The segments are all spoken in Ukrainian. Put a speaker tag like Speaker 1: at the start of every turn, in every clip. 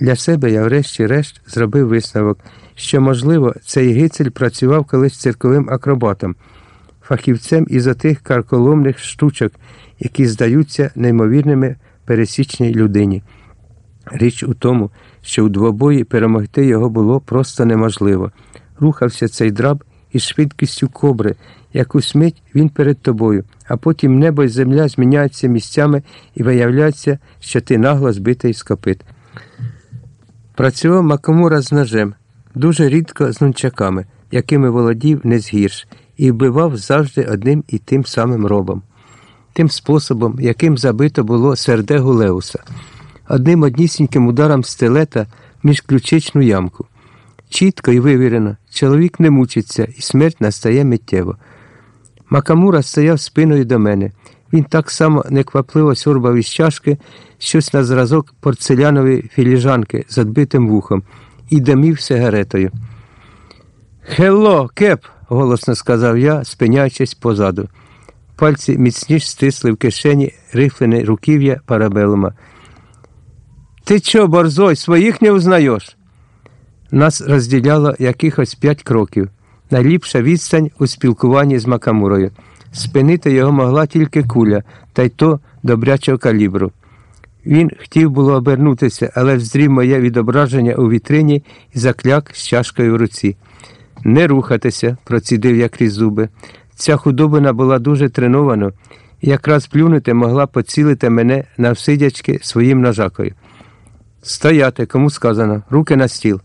Speaker 1: Для себе я, врешті-решт, зробив висновок, що, можливо, цей гицель працював колись цирковим акробатом, фахівцем із отих карколомних штучок, які здаються неймовірними пересічній людині. Річ у тому, що у двобої перемогти його було просто неможливо. Рухався цей драб із швидкістю кобри, якусь мить він перед тобою, а потім небо і земля зміняються місцями і виявляється, що ти нагло збитий з копит. Працював Макамура з ножем, дуже рідко з нунчаками, якими володів не згірш, і вбивав завжди одним і тим самим робом, тим способом, яким забито було серде Гулеуса, одним однісіньким ударом стилета між ключичну ямку. Чітко і вивірено, чоловік не мучиться, і смерть настає миттєво. Макамура стояв спиною до мене. Він так само неквапливо сьорбав із чашки щось на зразок порцелянової філіжанки з відбитим вухом і димів сигаретою. Хелло, кеп, голосно сказав я, спиняючись позаду. Пальці міцніш стисли в кишені рифлене руків'я парабелума. Ти чо, борзой, своїх не узнаєш? Нас розділяло якихось п'ять кроків. Найліпша відстань у спілкуванні з Макамурою. Спинити його могла тільки куля, та й то добрячого калібру. Він хотів було обернутися, але вздрів моє відображення у вітрині і закляк з чашкою в руці. Не рухатися, процідив я крізь зуби. Ця худобина була дуже тренована, і якраз плюнути могла поцілити мене навсидячки своїм ножакою. Стояти, кому сказано, руки на стіл.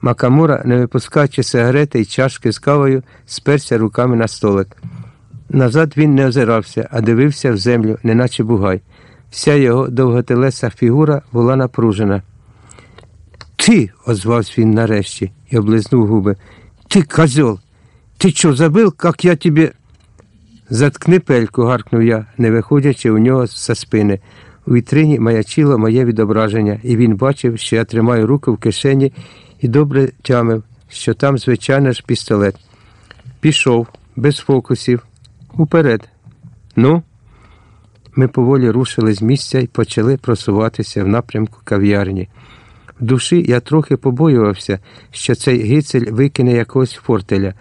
Speaker 1: Макамура, не випускаючи сигарети і чашки з кавою, сперся руками на столик. Назад він не озирався, а дивився в землю, неначе бугай. Вся його довготелеса фігура була напружена. Ти, озвався він нарешті і облизнув губи. Ти, козел, ти що, забив, як я тобі. Заткни пельку, гаркнув я, не виходячи у нього з спини. У вітрині маячило моє відображення, і він бачив, що я тримаю руку в кишені і добре тямив, що там, звичайно ж, пістолет. Пішов, без фокусів, уперед. Ну, ми поволі рушили з місця і почали просуватися в напрямку кав'ярні. В душі я трохи побоювався, що цей гицель викине якогось фортеля.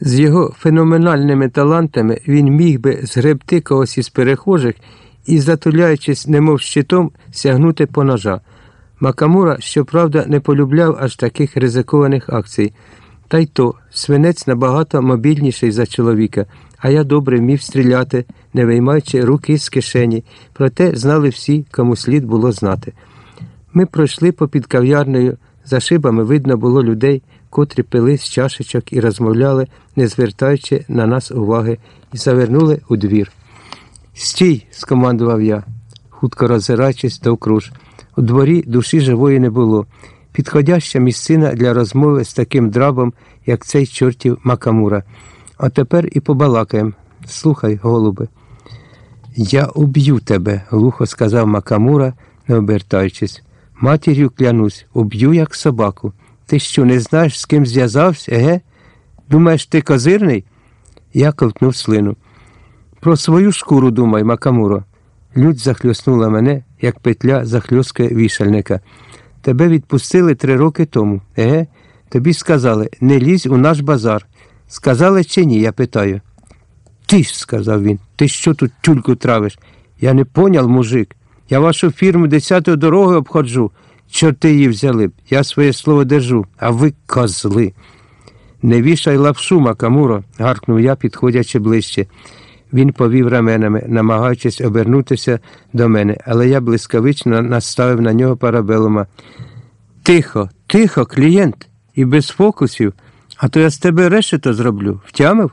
Speaker 1: З його феноменальними талантами він міг би згребти когось із перехожих і, затуляючись, немов щитом, сягнути по ножа. Макамура, щоправда, не полюбляв аж таких ризикованих акцій. Та й то свинець набагато мобільніший за чоловіка, а я добре вмів стріляти, не виймаючи руки з кишені, проте знали всі, кому слід було знати. Ми пройшли попід кав'ярнею, за шибами видно було людей, котрі пили з чашечок і розмовляли, не звертаючи на нас уваги, і завернули у двір. Стій, скомандував я, хутко роззираючись довкруж. У дворі душі живої не було. Підходяща місцина для розмови з таким драбом, як цей чортів Макамура. А тепер і побалакаємо. Слухай, голубе. Я уб'ю тебе, глухо сказав Макамура, не обертаючись. Матір'ю клянусь, уб'ю, як собаку. Ти що, не знаєш, з ким зв'язався, еге? Думаєш, ти козирний? Я ковтнув слину. Про свою шкуру думай, Макамуро. Людь захльоснула мене, як петля захльоскає вішальника. Тебе відпустили три роки тому. Еге? Тобі сказали, не лізь у наш базар. Сказали чи ні, я питаю. Ти ж, сказав він, ти що тут тюльку травиш? Я не поняв, мужик. Я вашу фірму десятою дорогою обходжу. Чорти її взяли б. Я своє слово держу, а ви козли. Не вішай лапшу, Макамуро, гаркнув я, підходячи ближче. Він повів раменами, намагаючись обернутися до мене, але я блискавично наставив на нього парабелума. Тихо, тихо, клієнт, і без фокусів, а то я з тебе решето зроблю. Втямив?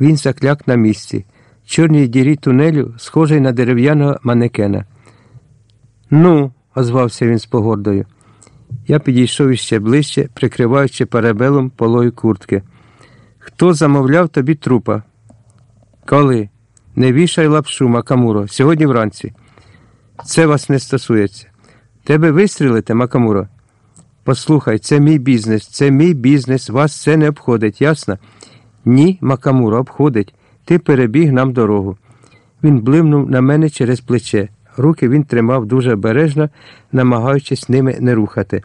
Speaker 1: Він закляк на місці. Чорній дірі тунелю, схожий на дерев'яного манекена. Ну, озвався він з погордою. Я підійшов іще ближче, прикриваючи парабелом полою куртки. Хто замовляв тобі трупа? Коли? Не вішай лапшу, Макамуро, сьогодні вранці. Це вас не стосується. Тебе вистрілити, Макамуро? Послухай, це мій бізнес, це мій бізнес, вас це не обходить, ясно? Ні, Макамуро, обходить. Ти перебіг нам дорогу. Він блимнув на мене через плече. Руки він тримав дуже обережно, намагаючись ними не рухати.